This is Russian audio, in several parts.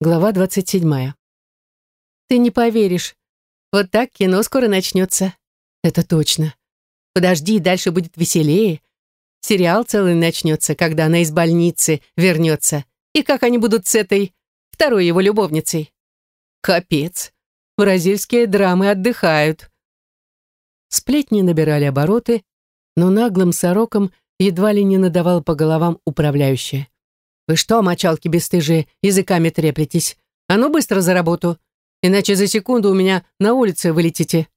Глава двадцать седьмая. «Ты не поверишь. Вот так кино скоро начнется». «Это точно. Подожди, дальше будет веселее. Сериал целый начнется, когда она из больницы вернется. И как они будут с этой второй его любовницей?» «Капец. Бразильские драмы отдыхают». Сплетни набирали обороты, но наглым сорокам едва ли не надавал по головам управляющая. «Вы что, мочалки бесстыжие, языками треплетесь? А ну быстро за работу, иначе за секунду у меня на улице вылетите».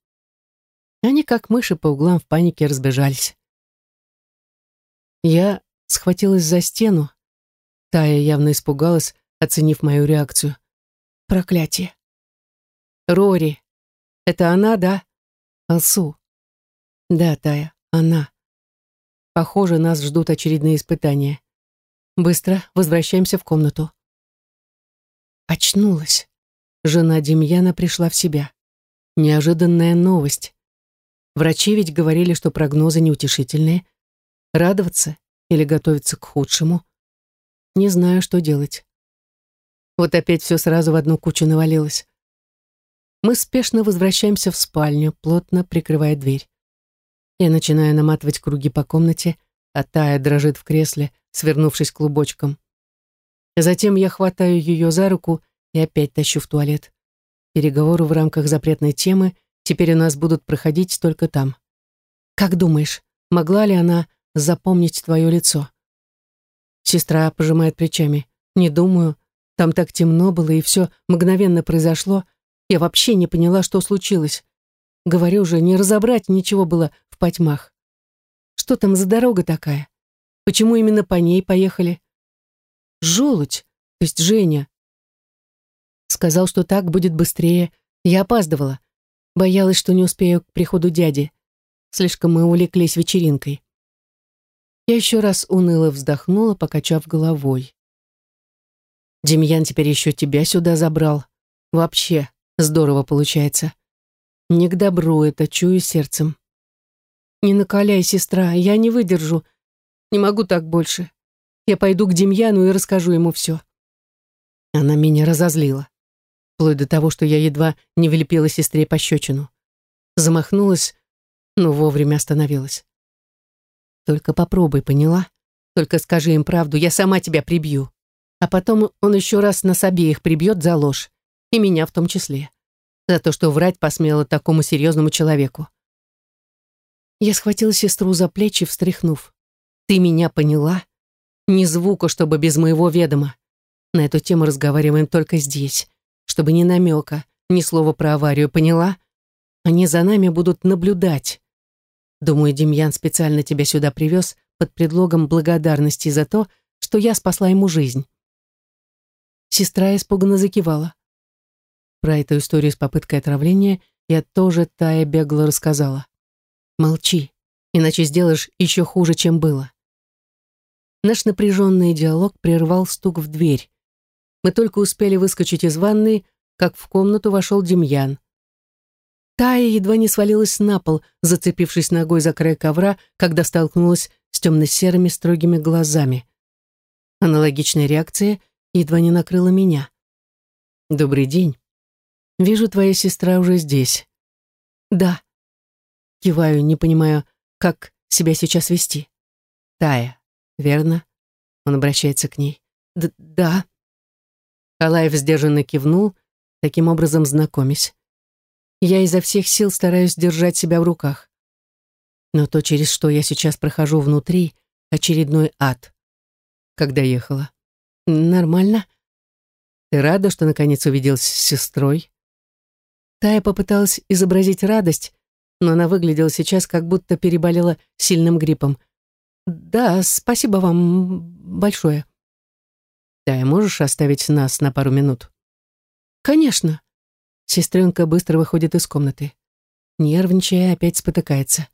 Они, как мыши, по углам в панике разбежались. Я схватилась за стену. Тая явно испугалась, оценив мою реакцию. Проклятие. Рори. Это она, да? Алсу. Да, Тая, она. Похоже, нас ждут очередные испытания. Быстро возвращаемся в комнату. Очнулась. Жена Демьяна пришла в себя. Неожиданная новость. Врачи ведь говорили, что прогнозы неутешительные. Радоваться или готовиться к худшему? Не знаю, что делать. Вот опять все сразу в одну кучу навалилось. Мы спешно возвращаемся в спальню, плотно прикрывая дверь. Я начинаю наматывать круги по комнате, а Тая дрожит в кресле, свернувшись клубочком. Затем я хватаю ее за руку и опять тащу в туалет. Переговоры в рамках запретной темы теперь у нас будут проходить только там. Как думаешь, могла ли она запомнить твое лицо? Сестра пожимает плечами. Не думаю. Там так темно было, и все мгновенно произошло. Я вообще не поняла, что случилось. Говорю же, не разобрать ничего было в потьмах. Что там за дорога такая? Почему именно по ней поехали? Желудь, то есть Женя. Сказал, что так будет быстрее. Я опаздывала. Боялась, что не успею к приходу дяди. Слишком мы увлеклись вечеринкой. Я еще раз уныло вздохнула, покачав головой. Демьян теперь еще тебя сюда забрал. Вообще здорово получается. Не к добру это, чую сердцем. Не накаляй, сестра, я не выдержу. Не могу так больше. Я пойду к Демьяну и расскажу ему все. Она меня разозлила. Вплоть до того, что я едва не влепила сестре пощечину. Замахнулась, но вовремя остановилась. Только попробуй, поняла? Только скажи им правду, я сама тебя прибью. А потом он еще раз нас обеих прибьет за ложь. И меня в том числе. За то, что врать посмела такому серьезному человеку. Я схватила сестру за плечи, встряхнув. Ты меня поняла? Ни звука, чтобы без моего ведома. На эту тему разговариваем только здесь. Чтобы ни намека, ни слова про аварию, поняла? Они за нами будут наблюдать. Думаю, Демьян специально тебя сюда привез под предлогом благодарности за то, что я спасла ему жизнь. Сестра испуганно закивала. Про эту историю с попыткой отравления я тоже Тая бегло рассказала. Молчи, иначе сделаешь еще хуже, чем было. Наш напряженный диалог прервал стук в дверь. Мы только успели выскочить из ванной, как в комнату вошел Демьян. Тая едва не свалилась на пол, зацепившись ногой за край ковра, когда столкнулась с темно-серыми строгими глазами. Аналогичная реакция едва не накрыла меня. «Добрый день. Вижу, твоя сестра уже здесь». «Да». Киваю, не понимаю, как себя сейчас вести. «Тая, верно?» Он обращается к ней. Д «Да». Алаев сдержанно кивнул, таким образом знакомясь. Я изо всех сил стараюсь держать себя в руках. Но то, через что я сейчас прохожу внутри, очередной ад. Когда ехала. Нормально. Ты рада, что наконец увиделась с сестрой? Тая попыталась изобразить радость, но она выглядела сейчас, как будто переболела сильным гриппом. Да, спасибо вам большое. Да, можешь оставить нас на пару минут? Конечно. Сестренка быстро выходит из комнаты. Нервничая, опять спотыкается.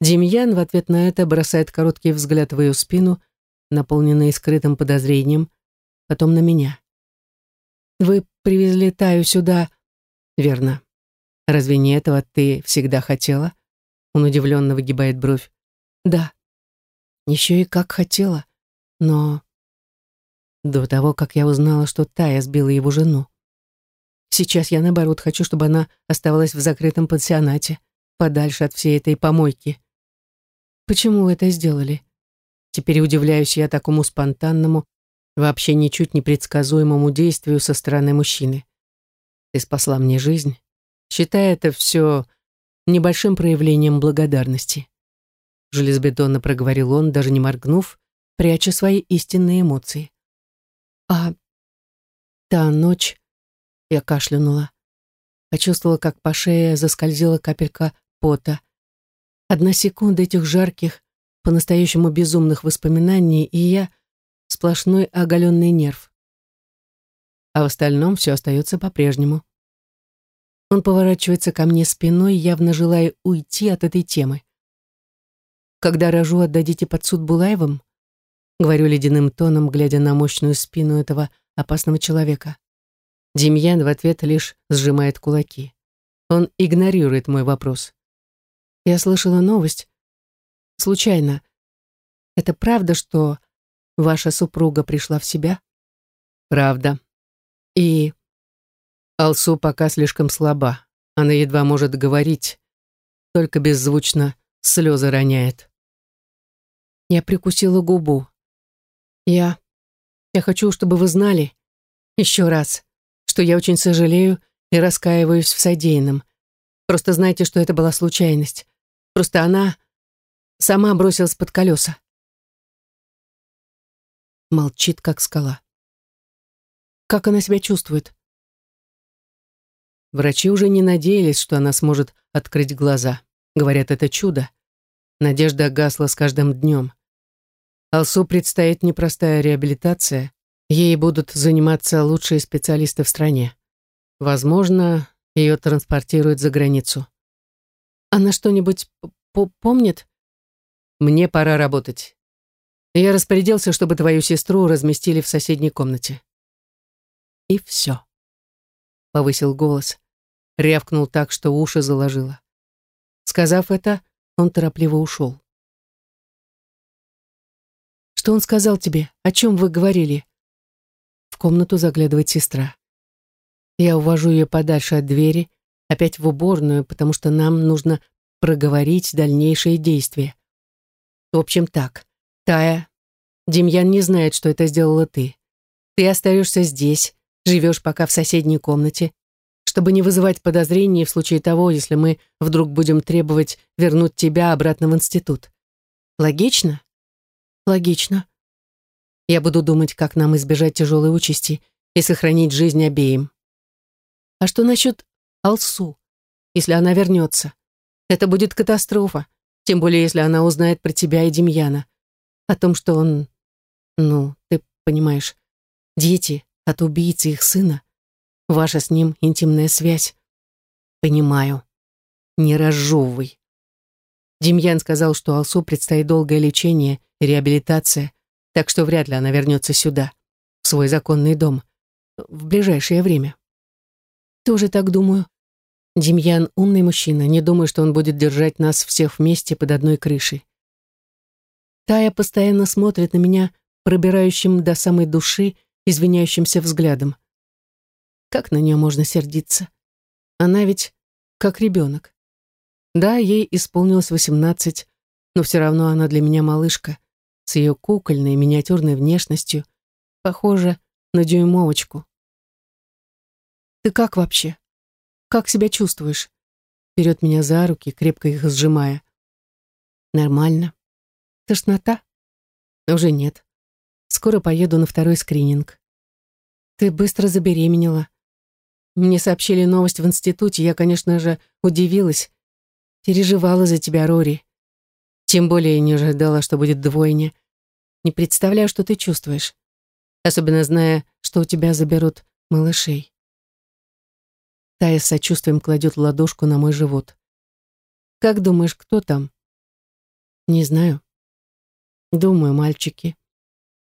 Демьян в ответ на это бросает короткий взгляд в ее спину, наполненный скрытым подозрением, потом на меня. «Вы привезли Таю сюда...» «Верно. Разве не этого ты всегда хотела?» Он удивленно выгибает бровь. «Да». Еще и как хотела. Но... до того, как я узнала, что Тая сбила его жену. Сейчас я, наоборот, хочу, чтобы она оставалась в закрытом пансионате, подальше от всей этой помойки. Почему вы это сделали? Теперь удивляюсь я такому спонтанному, вообще ничуть не предсказуемому действию со стороны мужчины. Ты спасла мне жизнь. Считай это все небольшим проявлением благодарности. Железобетонно проговорил он, даже не моргнув, пряча свои истинные эмоции. А та ночь я кашлянула. Почувствовала, как по шее заскользила капелька пота. Одна секунда этих жарких, по-настоящему безумных воспоминаний, и я — сплошной оголенный нерв. А в остальном все остается по-прежнему. Он поворачивается ко мне спиной, явно желая уйти от этой темы. «Когда рожу, отдадите под суд Булаевым?» Говорю ледяным тоном, глядя на мощную спину этого опасного человека. Демьян в ответ лишь сжимает кулаки. Он игнорирует мой вопрос. Я слышала новость. Случайно. Это правда, что ваша супруга пришла в себя? Правда. И Алсу пока слишком слаба. Она едва может говорить, только беззвучно слезы роняет. Я прикусила губу. Я... Я хочу, чтобы вы знали, еще раз, что я очень сожалею и раскаиваюсь в содеянном. Просто знайте, что это была случайность. Просто она сама бросилась под колеса. Молчит, как скала. Как она себя чувствует? Врачи уже не надеялись, что она сможет открыть глаза. Говорят, это чудо. Надежда гасла с каждым днем. Алсу предстоит непростая реабилитация, Ей будут заниматься лучшие специалисты в стране. Возможно, ее транспортируют за границу. Она что-нибудь помнит? Мне пора работать. Я распорядился, чтобы твою сестру разместили в соседней комнате. И все. Повысил голос. Рявкнул так, что уши заложило. Сказав это, он торопливо ушел. «Что он сказал тебе? О чем вы говорили?» В комнату заглядывает сестра. Я увожу ее подальше от двери, опять в уборную, потому что нам нужно проговорить дальнейшие действия. В общем так, Тая, Демьян не знает, что это сделала ты. Ты остаешься здесь, живешь пока в соседней комнате, чтобы не вызывать подозрений в случае того, если мы вдруг будем требовать вернуть тебя обратно в институт. Логично? Логично. Я буду думать, как нам избежать тяжелой участи и сохранить жизнь обеим. А что насчет Алсу, если она вернется? Это будет катастрофа, тем более если она узнает про тебя и Демьяна. О том, что он... Ну, ты понимаешь, дети от убийцы их сына. Ваша с ним интимная связь. Понимаю. Не разжевывай. Демьян сказал, что Алсу предстоит долгое лечение реабилитация так что вряд ли она вернется сюда, в свой законный дом, в ближайшее время. Тоже так думаю. Демьян умный мужчина, не думаю, что он будет держать нас всех вместе под одной крышей. Тая постоянно смотрит на меня пробирающим до самой души, извиняющимся взглядом. Как на нее можно сердиться? Она ведь как ребенок. Да, ей исполнилось восемнадцать, но все равно она для меня малышка с ее кукольной миниатюрной внешностью, похожа на дюймовочку. «Ты как вообще? Как себя чувствуешь?» Берет меня за руки, крепко их сжимая. «Нормально. Тошнота?» «Уже нет. Скоро поеду на второй скрининг». «Ты быстро забеременела». Мне сообщили новость в институте, я, конечно же, удивилась. Переживала за тебя, Рори. Тем более не ожидала, что будет двойня. Не представляю, что ты чувствуешь. Особенно зная, что у тебя заберут малышей. Тая с сочувствием кладет ладошку на мой живот. Как думаешь, кто там? Не знаю. Думаю, мальчики.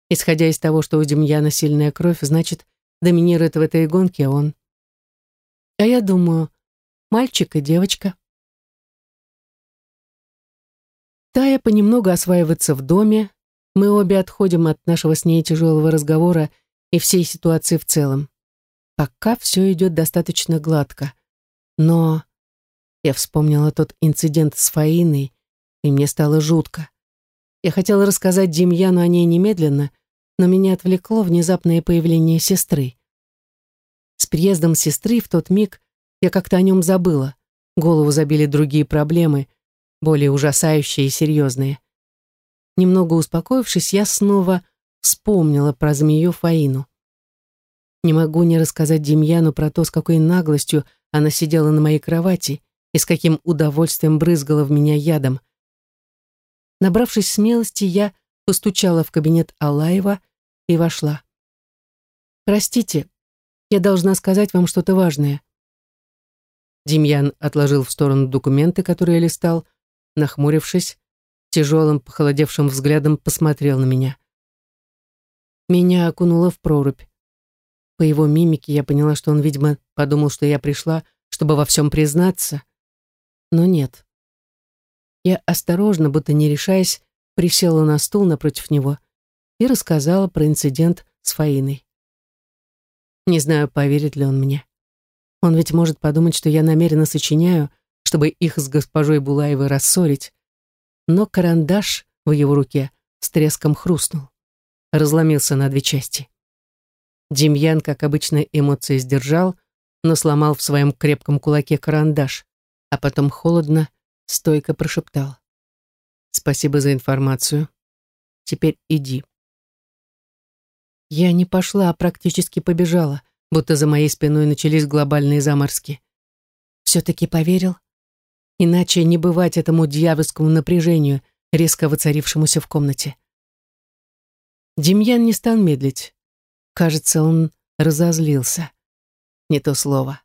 Исходя из того, что у Демьяна сильная кровь, значит, доминирует в этой гонке он. А я думаю, мальчик и девочка. Тая понемногу осваивается в доме. Мы обе отходим от нашего с ней тяжелого разговора и всей ситуации в целом. Пока все идет достаточно гладко. Но я вспомнила тот инцидент с Фаиной, и мне стало жутко. Я хотела рассказать Демьяну о ней немедленно, но меня отвлекло внезапное появление сестры. С приездом сестры в тот миг я как-то о нем забыла. Голову забили другие проблемы, более ужасающие и серьезные. Немного успокоившись, я снова вспомнила про змею Фаину. Не могу не рассказать Демьяну про то, с какой наглостью она сидела на моей кровати и с каким удовольствием брызгала в меня ядом. Набравшись смелости, я постучала в кабинет Алаева и вошла. «Простите, я должна сказать вам что-то важное». Демьян отложил в сторону документы, которые листал, нахмурившись, тяжелым, похолодевшим взглядом посмотрел на меня. Меня окунуло в прорубь. По его мимике я поняла, что он, видимо, подумал, что я пришла, чтобы во всем признаться. Но нет. Я осторожно, будто не решаясь, присела на стул напротив него и рассказала про инцидент с Фаиной. Не знаю, поверит ли он мне. Он ведь может подумать, что я намеренно сочиняю, чтобы их с госпожой Булаевой рассорить. Но карандаш в его руке с треском хрустнул, разломился на две части. Демьян, как обычно, эмоции сдержал, но сломал в своем крепком кулаке карандаш, а потом холодно, стойко прошептал. «Спасибо за информацию. Теперь иди». Я не пошла, а практически побежала, будто за моей спиной начались глобальные заморски. Все-таки поверил? Иначе не бывать этому дьявольскому напряжению, резко воцарившемуся в комнате. Демьян не стал медлить. Кажется, он разозлился. Не то слово.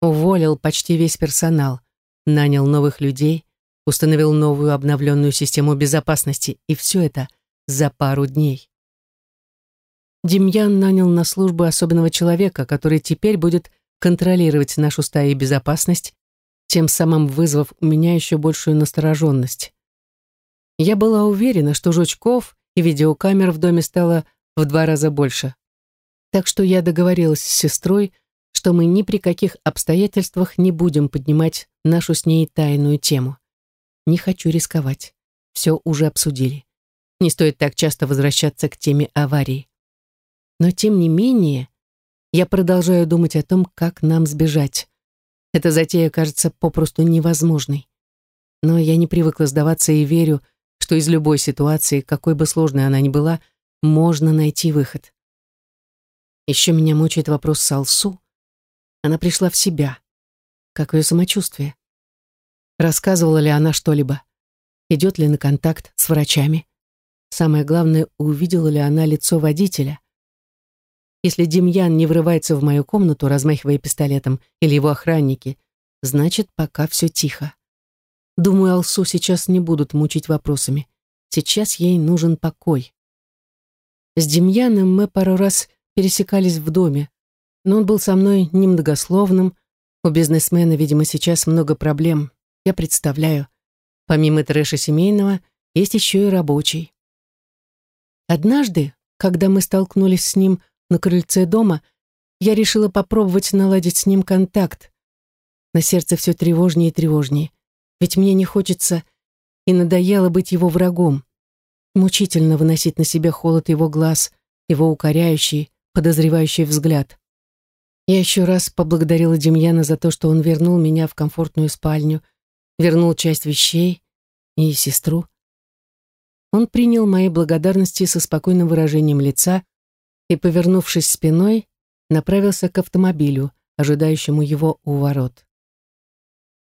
Уволил почти весь персонал, нанял новых людей, установил новую обновленную систему безопасности, и все это за пару дней. Демьян нанял на службу особенного человека, который теперь будет контролировать нашу стаю безопасность, тем самым вызвав у меня еще большую настороженность. Я была уверена, что жучков и видеокамер в доме стало в два раза больше. Так что я договорилась с сестрой, что мы ни при каких обстоятельствах не будем поднимать нашу с ней тайную тему. Не хочу рисковать. Все уже обсудили. Не стоит так часто возвращаться к теме аварии. Но тем не менее, я продолжаю думать о том, как нам сбежать. Эта затея кажется попросту невозможной. Но я не привыкла сдаваться и верю, что из любой ситуации, какой бы сложной она ни была, можно найти выход. Еще меня мучает вопрос с Алсу. Она пришла в себя. Как ее самочувствие? Рассказывала ли она что-либо? Идет ли на контакт с врачами? Самое главное, увидела ли она лицо водителя? Если Демьян не врывается в мою комнату, размахивая пистолетом, или его охранники, значит, пока все тихо. Думаю, Алсу сейчас не будут мучить вопросами. Сейчас ей нужен покой. С Демьяном мы пару раз пересекались в доме, но он был со мной немногословным. У бизнесмена, видимо, сейчас много проблем. Я представляю. Помимо трэша семейного, есть еще и рабочий. Однажды, когда мы столкнулись с ним на крыльце дома, я решила попробовать наладить с ним контакт. На сердце все тревожнее и тревожнее. Ведь мне не хочется и надоело быть его врагом. Мучительно выносить на себя холод его глаз, его укоряющий, подозревающий взгляд. Я еще раз поблагодарила Демьяна за то, что он вернул меня в комфортную спальню, вернул часть вещей и сестру. Он принял мои благодарности со спокойным выражением лица и, повернувшись спиной, направился к автомобилю, ожидающему его у ворот.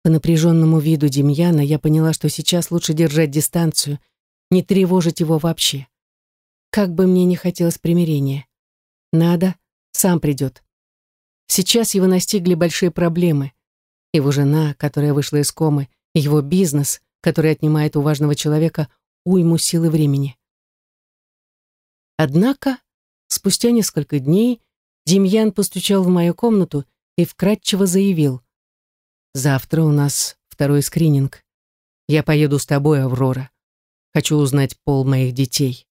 По напряженному виду Демьяна я поняла, что сейчас лучше держать дистанцию, не тревожить его вообще. Как бы мне не хотелось примирения. Надо, сам придет. Сейчас его настигли большие проблемы. Его жена, которая вышла из комы, его бизнес, который отнимает у важного человека уйму силы времени. Однако, спустя несколько дней, Демьян постучал в мою комнату и вкратчиво заявил. «Завтра у нас второй скрининг. Я поеду с тобой, Аврора. Хочу узнать пол моих детей».